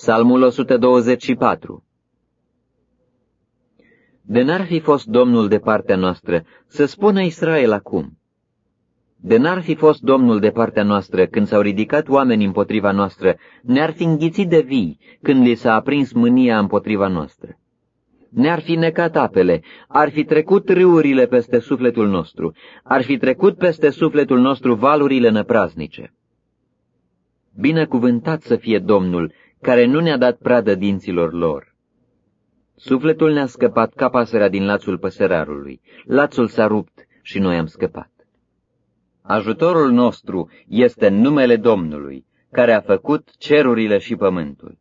Psalmul 124 De n-ar fi fost Domnul de partea noastră, să spună Israel acum. De n-ar fi fost Domnul de partea noastră când s-au ridicat oameni împotriva noastră, ne-ar fi înghițit de vii când li s-a aprins mânia împotriva noastră. Ne-ar fi necat apele, ar fi trecut râurile peste sufletul nostru, ar fi trecut peste sufletul nostru valurile năpraznice. Binecuvântat să fie Domnul, care nu ne-a dat pradă dinților lor. Sufletul ne-a scăpat ca pasărea din lațul păsărarului. Lațul s-a rupt și noi am scăpat. Ajutorul nostru este în numele Domnului, care a făcut cerurile și pământul.